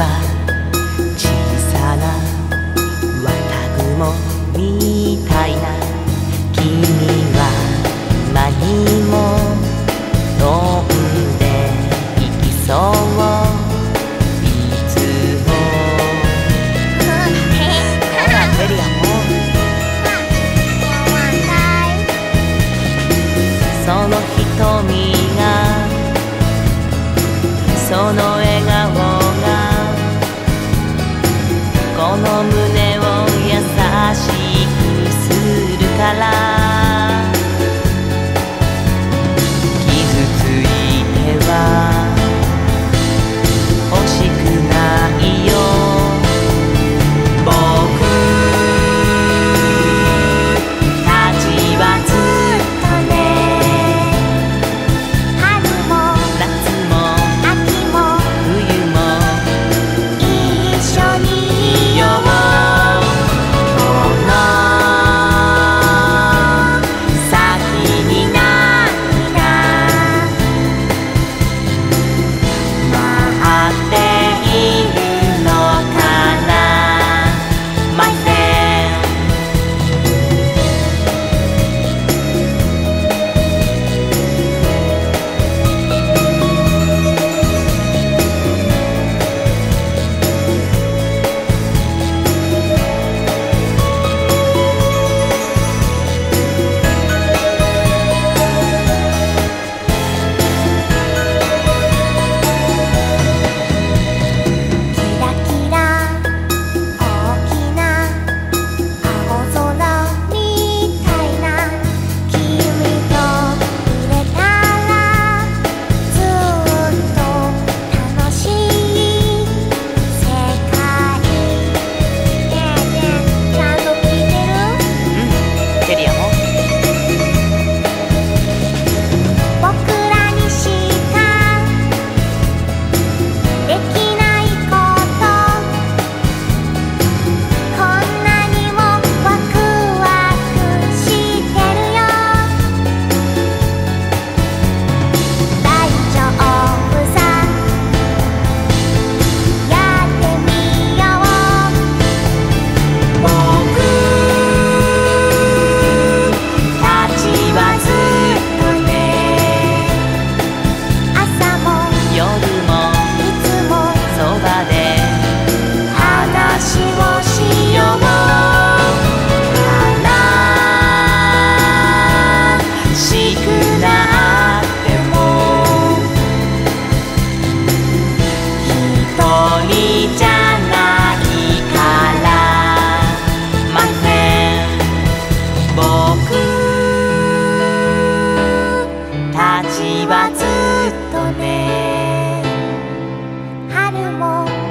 は小さなわたくもみたいな君は何も飲んでいきそう。いつももその瞳がその笑顔。on the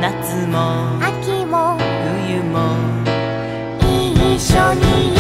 夏も秋も冬も。一緒に